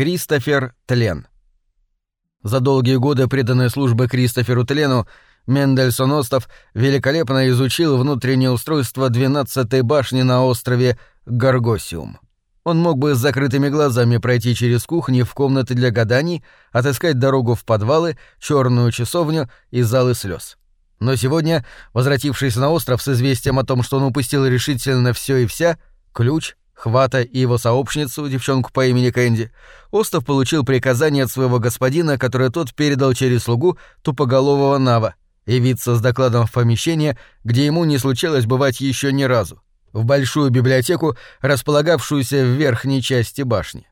Кристофер Тлен. За долгие годы преданной службы Кристоферу Тлену Мендельсон Остов великолепно изучил внутреннее устройство 12-й башни на острове Гаргосиум. Он мог бы с закрытыми глазами пройти через кухни в комнаты для гаданий, отыскать дорогу в подвалы, черную часовню и залы слез. Но сегодня, возвратившись на остров с известием о том, что он упустил решительно все и вся, ключ, Хвата и его сообщницу, девчонку по имени Кэнди, Остов получил приказание от своего господина, которое тот передал через слугу тупоголового Нава, явиться с докладом в помещение, где ему не случалось бывать еще ни разу, в большую библиотеку, располагавшуюся в верхней части башни.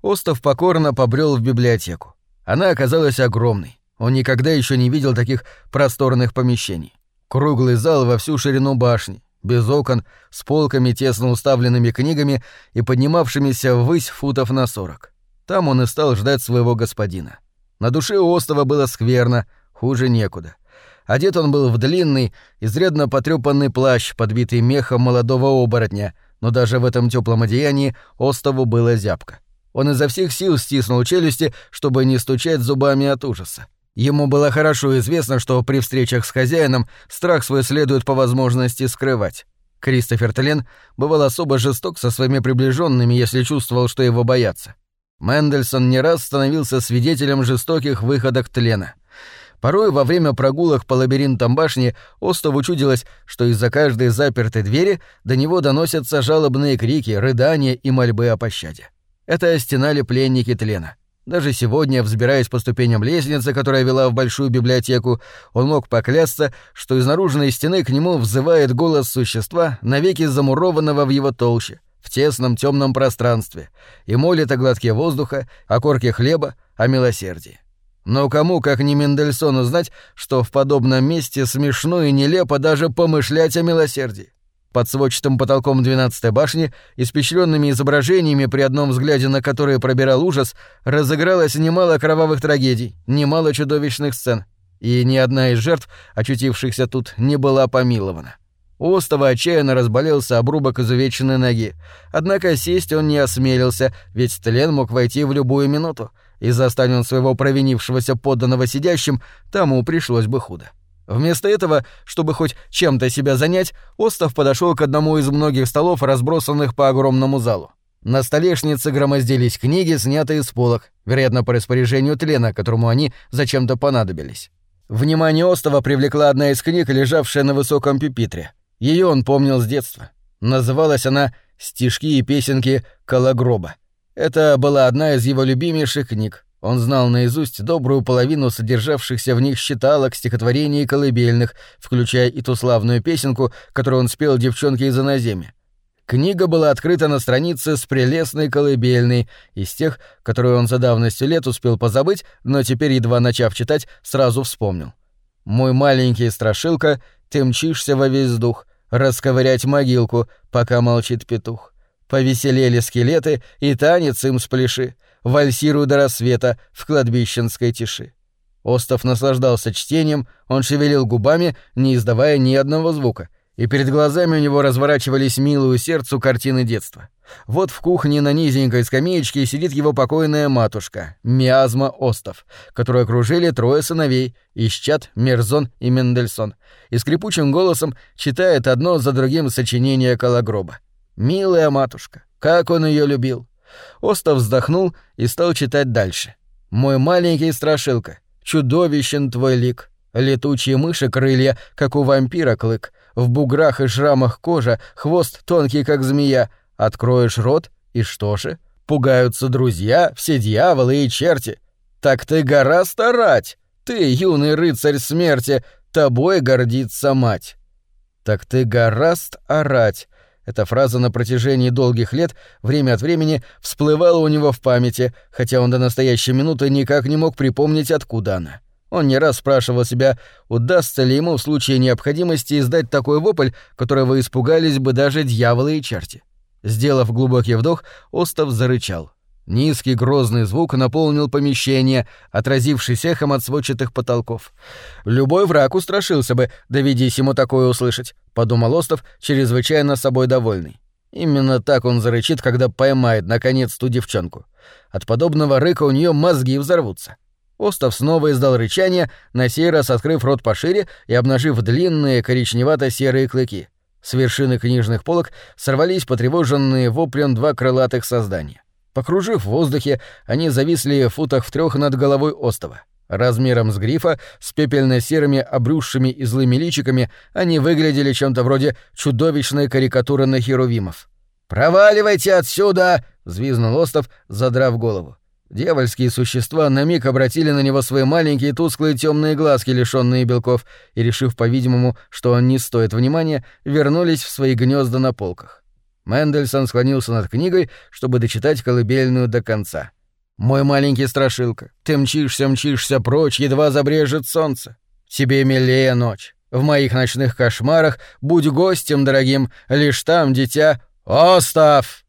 Остов покорно побрел в библиотеку. Она оказалась огромной. Он никогда еще не видел таких просторных помещений. Круглый зал во всю ширину башни, без окон, с полками, тесно уставленными книгами и поднимавшимися ввысь футов на сорок. Там он и стал ждать своего господина. На душе у Остова было скверно, хуже некуда. Одет он был в длинный, изрядно потрепанный плащ, подбитый мехом молодого оборотня, но даже в этом теплом одеянии Остову было зябко. Он изо всех сил стиснул челюсти, чтобы не стучать зубами от ужаса. Ему было хорошо известно, что при встречах с хозяином страх свой следует по возможности скрывать. Кристофер Тлен бывал особо жесток со своими приближенными, если чувствовал, что его боятся. Мендельсон не раз становился свидетелем жестоких выходок Тлена. Порой во время прогулок по лабиринтам башни Остову чудилось, что из-за каждой запертой двери до него доносятся жалобные крики, рыдания и мольбы о пощаде. Это стенали пленники Тлена. Даже сегодня, взбираясь по ступеням лестницы, которая вела в большую библиотеку, он мог поклясться, что из наружной стены к нему взывает голос существа, навеки замурованного в его толще, в тесном темном пространстве, и молит о глотке воздуха, о корке хлеба, о милосердии. Но кому, как не Мендельсону, знать, что в подобном месте смешно и нелепо даже помышлять о милосердии? Под сводчатым потолком двенадцатой башни, испещренными изображениями, при одном взгляде на которые пробирал ужас, разыгралось немало кровавых трагедий, немало чудовищных сцен. И ни одна из жертв, очутившихся тут, не была помилована. У Остова отчаянно разболелся обрубок изувеченной ноги. Однако сесть он не осмелился, ведь тлен мог войти в любую минуту, и застань он своего провинившегося подданного сидящим, тому пришлось бы худо. Вместо этого, чтобы хоть чем-то себя занять, Остов подошел к одному из многих столов, разбросанных по огромному залу. На столешнице громоздились книги, снятые с полок, вероятно, по распоряжению тлена, которому они зачем-то понадобились. Внимание Остова привлекла одна из книг, лежавшая на высоком пюпитре. Ее он помнил с детства. Называлась она «Стишки и песенки Калагроба». Это была одна из его любимейших книг, он знал наизусть добрую половину содержавшихся в них считалок, стихотворений и колыбельных, включая и ту славную песенку, которую он спел девчонке из иноземья. Книга была открыта на странице с прелестной колыбельной, из тех, которую он за давностью лет успел позабыть, но теперь, едва начав читать, сразу вспомнил. «Мой маленький страшилка, ты мчишься во весь дух, расковырять могилку, пока молчит петух. Повеселели скелеты, и танец им спляши, вальсируя до рассвета в кладбищенской тиши. Остов наслаждался чтением, он шевелил губами, не издавая ни одного звука, и перед глазами у него разворачивались милую сердцу картины детства. Вот в кухне на низенькой скамеечке сидит его покойная матушка, Миазма Остов, которую окружили трое сыновей, Исчат, Мерзон и Мендельсон, и скрипучим голосом читает одно за другим сочинение Калагроба. «Милая матушка, как он ее любил! Остов вздохнул и стал читать дальше. «Мой маленький страшилка, чудовищен твой лик, летучие мыши крылья, как у вампира клык, в буграх и шрамах кожа, хвост тонкий, как змея, откроешь рот, и что же? Пугаются друзья, все дьяволы и черти. Так ты гора старать, ты, юный рыцарь смерти, тобой гордится мать. Так ты гораст орать, эта фраза на протяжении долгих лет время от времени всплывала у него в памяти, хотя он до настоящей минуты никак не мог припомнить, откуда она. Он не раз спрашивал себя, удастся ли ему в случае необходимости издать такой вопль, которого испугались бы даже дьяволы и черти. Сделав глубокий вдох, Остов зарычал. Низкий грозный звук наполнил помещение, отразившись эхом от сводчатых потолков. Любой враг устрашился бы, доведись ему такое услышать, подумал Остов, чрезвычайно собой довольный. Именно так он зарычит, когда поймает, наконец, ту девчонку. От подобного рыка у нее мозги взорвутся. Остов снова издал рычание, на сей раз открыв рот пошире и обнажив длинные коричневато-серые клыки. С вершины книжных полок сорвались потревоженные воплем два крылатых создания. Покружив в воздухе, они зависли в футах в трех над головой остова. Размером с грифа, с пепельно-серыми обрюзшими и злыми личиками, они выглядели чем-то вроде чудовищной карикатуры на херувимов. «Проваливайте отсюда!» — взвизнул Остов, задрав голову. Дьявольские существа на миг обратили на него свои маленькие тусклые темные глазки, лишенные белков, и, решив, по-видимому, что он не стоит внимания, вернулись в свои гнезда на полках. Мендельсон склонился над книгой, чтобы дочитать колыбельную до конца. «Мой маленький страшилка, ты мчишься, мчишься прочь, едва забрежет солнце. Тебе милее ночь. В моих ночных кошмарах будь гостем дорогим, лишь там, дитя, Остав!»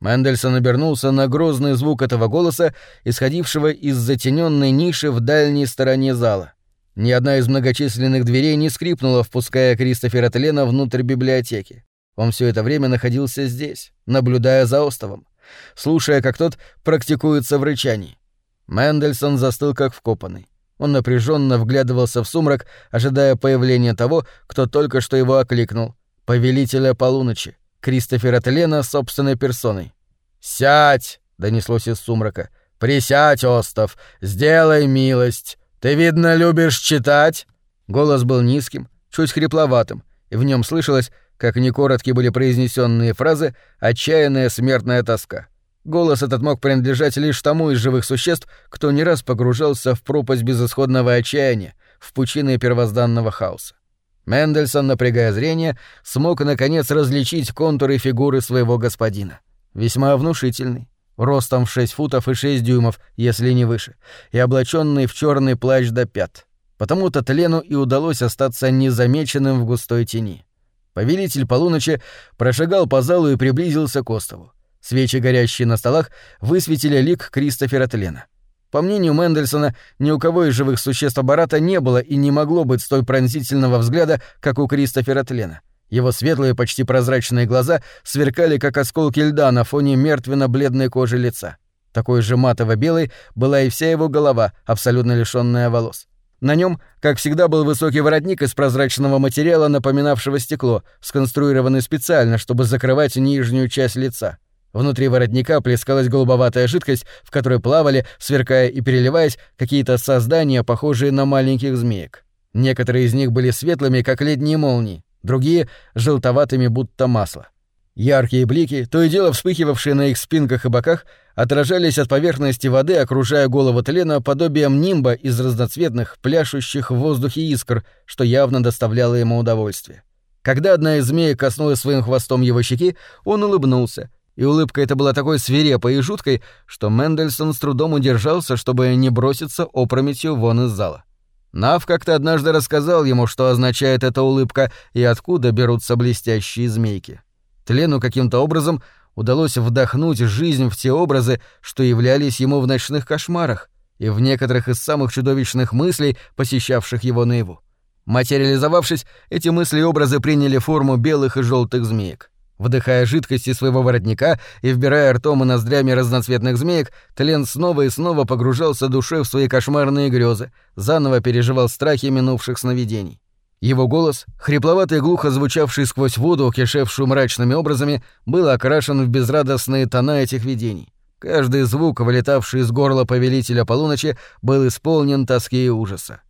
Мендельсон обернулся на грозный звук этого голоса, исходившего из затененной ниши в дальней стороне зала. Ни одна из многочисленных дверей не скрипнула, впуская Кристофера Тлена внутрь библиотеки. Он все это время находился здесь, наблюдая за островом, слушая, как тот практикуется в рычании. Мендельсон застыл как вкопанный. Он напряженно вглядывался в сумрак, ожидая появления того, кто только что его окликнул — повелителя полуночи, Кристофера Тлена собственной персоной. «Сядь!» — донеслось из сумрака. «Присядь, Остов! Сделай милость! Ты, видно, любишь читать?» Голос был низким, чуть хрипловатым, и в нем слышалось, как некоротки были произнесенные фразы «отчаянная смертная тоска». Голос этот мог принадлежать лишь тому из живых существ, кто не раз погружался в пропасть безысходного отчаяния, в пучины первозданного хаоса. Мендельсон, напрягая зрение, смог наконец различить контуры фигуры своего господина. Весьма внушительный, ростом в 6 футов и 6 дюймов, если не выше, и облаченный в черный плащ до пят. Потому-то Тлену и удалось остаться незамеченным в густой тени. Повелитель полуночи прошагал по залу и приблизился к острову. Свечи, горящие на столах, высветили лик Кристофера Тлена. По мнению Мендельсона, ни у кого из живых существ аппарата не было и не могло быть столь пронзительного взгляда, как у Кристофера Тлена. Его светлые, почти прозрачные глаза сверкали, как осколки льда на фоне мертвенно-бледной кожи лица. Такой же матово-белой была и вся его голова, абсолютно лишённая волос. На нем, как всегда, был высокий воротник из прозрачного материала, напоминавшего стекло, сконструированный специально, чтобы закрывать нижнюю часть лица. Внутри воротника плескалась голубоватая жидкость, в которой плавали, сверкая и переливаясь, какие-то создания, похожие на маленьких змеек. Некоторые из них были светлыми, как летние молнии, другие — желтоватыми, будто масло. Яркие блики, то и дело вспыхивавшие на их спинках и боках, отражались от поверхности воды, окружая голову тлена подобием нимба из разноцветных, пляшущих в воздухе искр, что явно доставляло ему удовольствие. Когда одна из змеек коснулась своим хвостом его щеки, он улыбнулся, и улыбка эта была такой свирепой и жуткой, что Мендельсон с трудом удержался, чтобы не броситься опрометью вон из зала. Нав как-то однажды рассказал ему, что означает эта улыбка и откуда берутся блестящие змейки. Тлену каким-то образом удалось вдохнуть жизнь в те образы, что являлись ему в ночных кошмарах и в некоторых из самых чудовищных мыслей, посещавших его наяву. Материализовавшись, эти мысли и образы приняли форму белых и желтых змеек. Вдыхая жидкость из своего воротника и вбирая ртом и ноздрями разноцветных змеек, Тлен снова и снова погружался душой в свои кошмарные грезы, заново переживал страхи минувших сновидений. Его голос, хрипловатый и глухо звучавший сквозь воду, кишевшую мрачными образами, был окрашен в безрадостные тона этих видений. Каждый звук, вылетавший из горла повелителя полуночи, был исполнен тоски и ужаса.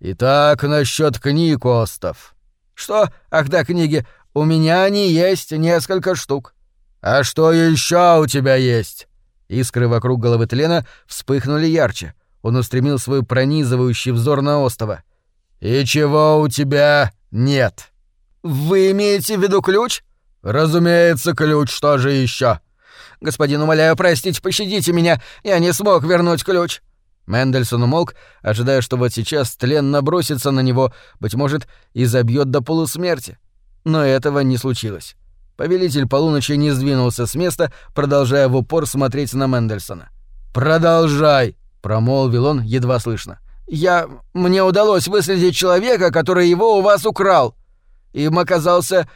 «Итак, насчет книг, Остов». «Что? Ах да, книги. У меня они есть несколько штук. А что еще у тебя есть? Искры вокруг головы Тлена вспыхнули ярче. Он устремил свой пронизывающий взор на остова. И чего у тебя нет? Вы имеете в виду ключ? Разумеется, ключ, что же еще? Господин, умоляю, простите, пощадите меня, я не смог вернуть ключ. Мендельсон умолк, ожидая, что вот сейчас тлен набросится на него, быть может, и забьет до полусмерти. Но этого не случилось. Повелитель полуночи не сдвинулся с места, продолжая в упор смотреть на Мендельсона. «Продолжай!» — промолвил он едва слышно. «Я... Мне удалось выследить человека, который его у вас украл. Им оказался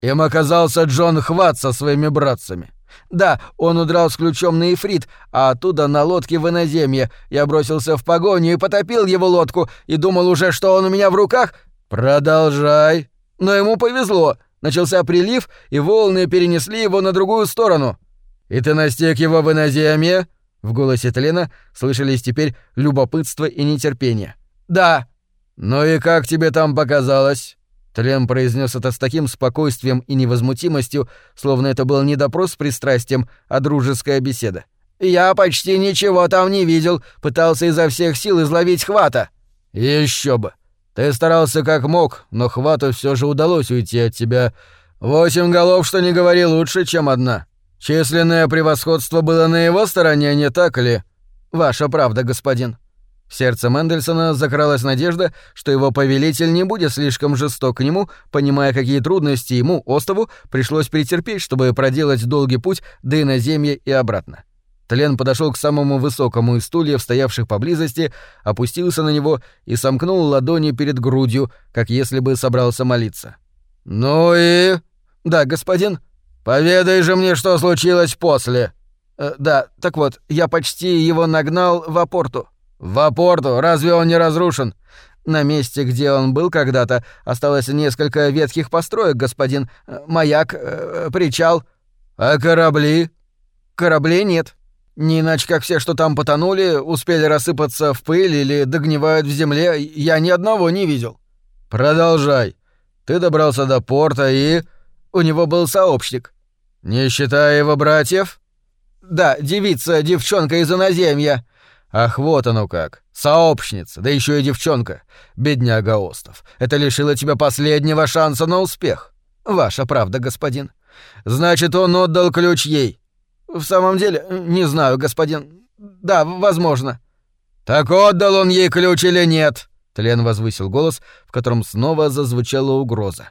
Им оказался Джон Хват со своими братцами. Да, он удрал с ключом на Ифрит, а оттуда на лодке в иноземье. Я бросился в погоню и потопил его лодку, и думал уже, что он у меня в руках. Продолжай. Но ему повезло. Начался прилив, и волны перенесли его на другую сторону. И ты настиг его в иноземье? В голосе Тлена слышались теперь любопытство и нетерпение. Да. Ну и как тебе там показалось? Тлен произнес это с таким спокойствием и невозмутимостью, словно это был не допрос с пристрастием, а дружеская беседа. «Я почти ничего там не видел, пытался изо всех сил изловить хвата». Еще бы. Ты старался как мог, но хвату все же удалось уйти от тебя. Восемь голов, что не говори, лучше, чем одна. Численное превосходство было на его стороне, не так ли? Ваша правда, господин. В сердце Мендельсона закралась надежда, что его повелитель не будет слишком жесток к нему, понимая, какие трудности ему, Остову, пришлось претерпеть, чтобы проделать долгий путь до иноземья и обратно. Тлен подошел к самому высокому из стульев, стоявших поблизости, опустился на него и сомкнул ладони перед грудью, как если бы собрался молиться. «Ну и...» «Да, господин». «Поведай же мне, что случилось после». Э, «Да, так вот, я почти его нагнал в апорту». «В апорту? Разве он не разрушен?» «На месте, где он был когда-то, осталось несколько ветхих построек, господин. Э, маяк, э, причал». «А корабли?» «Кораблей нет. Не иначе, как все, что там потонули, успели рассыпаться в пыль или догнивают в земле, я ни одного не видел». «Продолжай. Ты добрался до порта и...» «У него был сообщник». «Не считая его братьев?» «Да, девица, девчонка из иноземья». Ах, вот оно как. Сообщница, да еще и девчонка. Бедняга Остов. Это лишило тебя последнего шанса на успех. Ваша правда, господин. Значит, он отдал ключ ей. В самом деле, не знаю, господин. Да, возможно. Так отдал он ей ключ или нет? Тлен возвысил голос, в котором снова зазвучала угроза.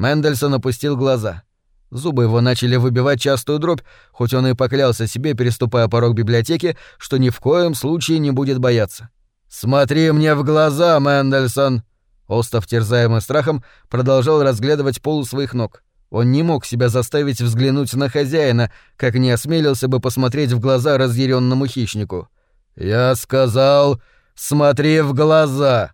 Мендельсон опустил глаза. Зубы его начали выбивать частую дробь, хоть он и поклялся себе, переступая порог библиотеки, что ни в коем случае не будет бояться. «Смотри мне в глаза, Мендельсон!» Остов, терзаемый страхом, продолжал разглядывать пол своих ног. Он не мог себя заставить взглянуть на хозяина, как не осмелился бы посмотреть в глаза разъяренному хищнику. «Я сказал, смотри в глаза!»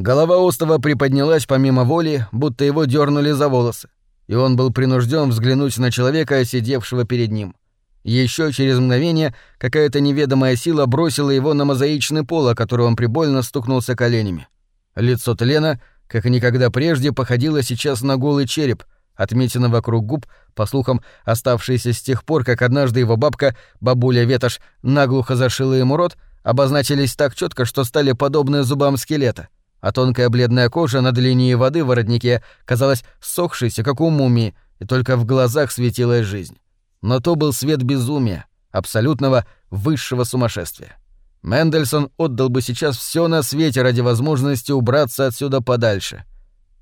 Голова Остова приподнялась помимо воли, будто его дернули за волосы и он был принужден взглянуть на человека, сидевшего перед ним. Еще через мгновение какая-то неведомая сила бросила его на мозаичный пол, о который он прибольно стукнулся коленями. Лицо Тлена, как и никогда прежде, походило сейчас на голый череп, отметина вокруг губ, по слухам, оставшиеся с тех пор, как однажды его бабка, бабуля Ветошь, наглухо зашила ему рот, обозначились так четко, что стали подобны зубам скелета — а тонкая бледная кожа над линией воды в воротнике казалась сохшейся, как у мумии, и только в глазах светилась жизнь. Но то был свет безумия, абсолютного высшего сумасшествия. Мендельсон отдал бы сейчас все на свете ради возможности убраться отсюда подальше.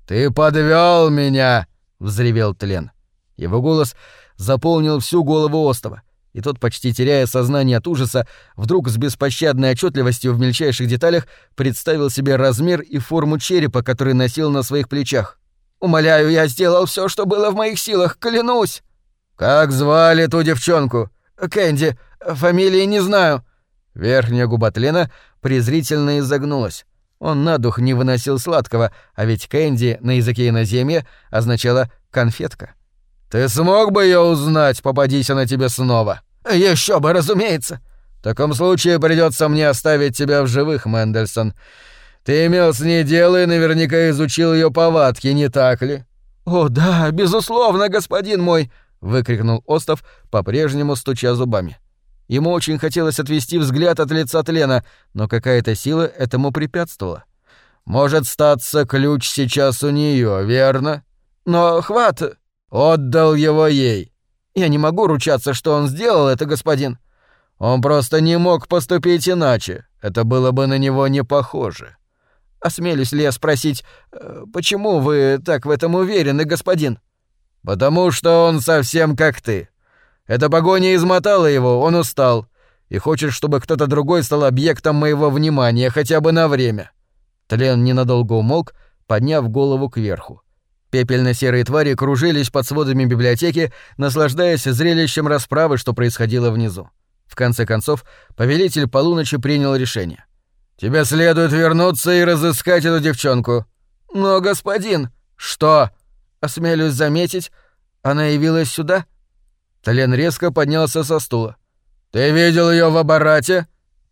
«Ты подвел меня!» — взревел Тлен. Его голос заполнил всю голову остова, и тот, почти теряя сознание от ужаса, вдруг с беспощадной отчетливостью в мельчайших деталях представил себе размер и форму черепа, который носил на своих плечах. «Умоляю, я сделал все, что было в моих силах, клянусь!» «Как звали ту девчонку?» «Кэнди. Фамилии не знаю». Верхняя губа Тлена презрительно изогнулась. Он на дух не выносил сладкого, а ведь Кэнди на языке иноземья означала «конфетка». Ты смог бы ее узнать, попадись она тебе снова? Еще бы, разумеется. В таком случае придется мне оставить тебя в живых, Мендельсон. Ты имел с ней дело и наверняка изучил ее повадки, не так ли? О, да, безусловно, господин мой, выкрикнул Остов, по-прежнему стуча зубами. Ему очень хотелось отвести взгляд от лица Тлена, но какая-то сила этому препятствовала. Может статься ключ сейчас у нее, верно? Но хват, Отдал его ей. Я не могу ручаться, что он сделал это, господин. Он просто не мог поступить иначе. Это было бы на него не похоже. Осмелюсь ли я спросить, э, почему вы так в этом уверены, господин? Потому что он совсем как ты. Эта погоня измотала его, он устал и хочет, чтобы кто-то другой стал объектом моего внимания хотя бы на время. Тлен ненадолго умолк, подняв голову кверху. Пепельно-серые твари кружились под сводами библиотеки, наслаждаясь зрелищем расправы, что происходило внизу. В конце концов, повелитель полуночи принял решение. «Тебе следует вернуться и разыскать эту девчонку». «Но, господин...» «Что?» «Осмелюсь заметить, она явилась сюда?» Толен резко поднялся со стула. «Ты видел ее в аппарате?»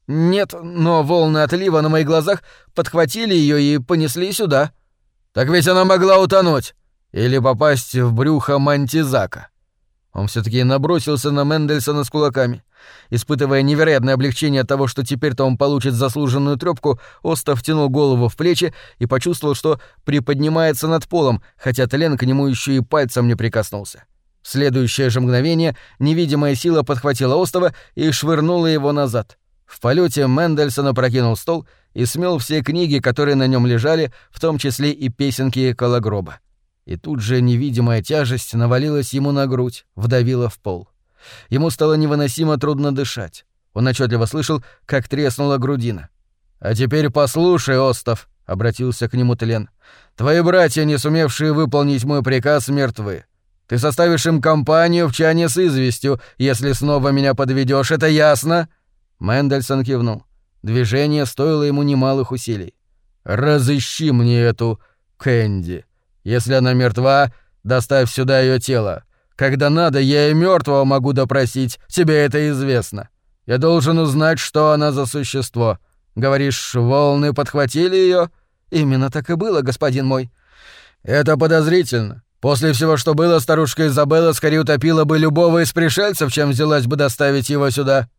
«Нет, но волны отлива на моих глазах подхватили ее и понесли сюда». «Так ведь она могла утонуть! Или попасть в брюхо мантизака!» Он все таки набросился на Мендельсона с кулаками. Испытывая невероятное облегчение от того, что теперь-то он получит заслуженную трёпку, Остов втянул голову в плечи и почувствовал, что приподнимается над полом, хотя Тлен к нему еще и пальцем не прикоснулся. В следующее же мгновение невидимая сила подхватила Остова и швырнула его назад. В полете Мендельсон опрокинул стол и смел все книги, которые на нем лежали, в том числе и песенки Калагроба. И тут же невидимая тяжесть навалилась ему на грудь, вдавила в пол. Ему стало невыносимо трудно дышать. Он отчетливо слышал, как треснула грудина. «А теперь послушай, Остов», — обратился к нему Тлен. «Твои братья, не сумевшие выполнить мой приказ, мертвы. Ты составишь им компанию в чане с известью, если снова меня подведешь, это ясно?» Мендельсон кивнул. Движение стоило ему немалых усилий. «Разыщи мне эту Кэнди. Если она мертва, доставь сюда ее тело. Когда надо, я и мертвого могу допросить, тебе это известно. Я должен узнать, что она за существо. Говоришь, волны подхватили ее? Именно так и было, господин мой. Это подозрительно. После всего, что было, старушка Изабелла скорее утопила бы любого из пришельцев, чем взялась бы доставить его сюда.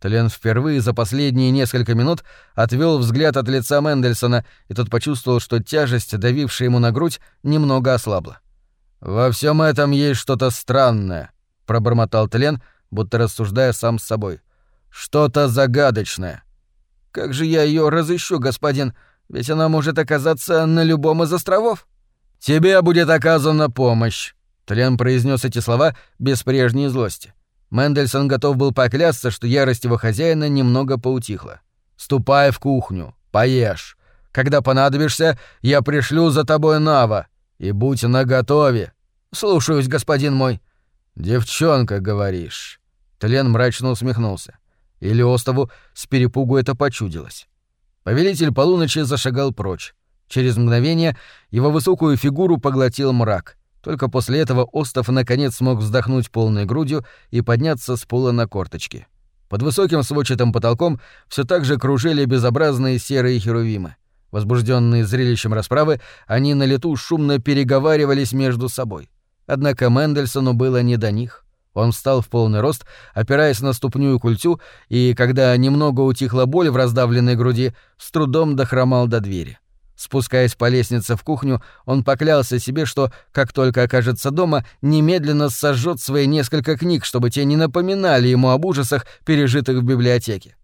Тлен впервые за последние несколько минут отвел взгляд от лица Мендельсона, и тот почувствовал, что тяжесть, давившая ему на грудь, немного ослабла. «Во всем этом есть что-то странное», — пробормотал Тлен, будто рассуждая сам с собой. «Что-то загадочное». «Как же я ее разыщу, господин? Ведь она может оказаться на любом из островов». «Тебе будет оказана помощь», — Тлен произнес эти слова без прежней злости. Мендельсон готов был поклясться, что ярость его хозяина немного поутихла. «Ступай в кухню, поешь. Когда понадобишься, я пришлю за тобой Нава. И будь наготове». «Слушаюсь, господин мой». «Девчонка, говоришь». Тлен мрачно усмехнулся. Или Остову с перепугу это почудилось. Повелитель полуночи зашагал прочь. Через мгновение его высокую фигуру поглотил мрак. Только после этого Остов наконец смог вздохнуть полной грудью и подняться с пола на корточки. Под высоким сводчатым потолком все так же кружили безобразные серые херувимы. Возбужденные зрелищем расправы, они на лету шумно переговаривались между собой. Однако Мендельсону было не до них. Он встал в полный рост, опираясь на ступню и культю, и, когда немного утихла боль в раздавленной груди, с трудом дохромал до двери. Спускаясь по лестнице в кухню, он поклялся себе, что, как только окажется дома, немедленно сожжет свои несколько книг, чтобы те не напоминали ему об ужасах, пережитых в библиотеке.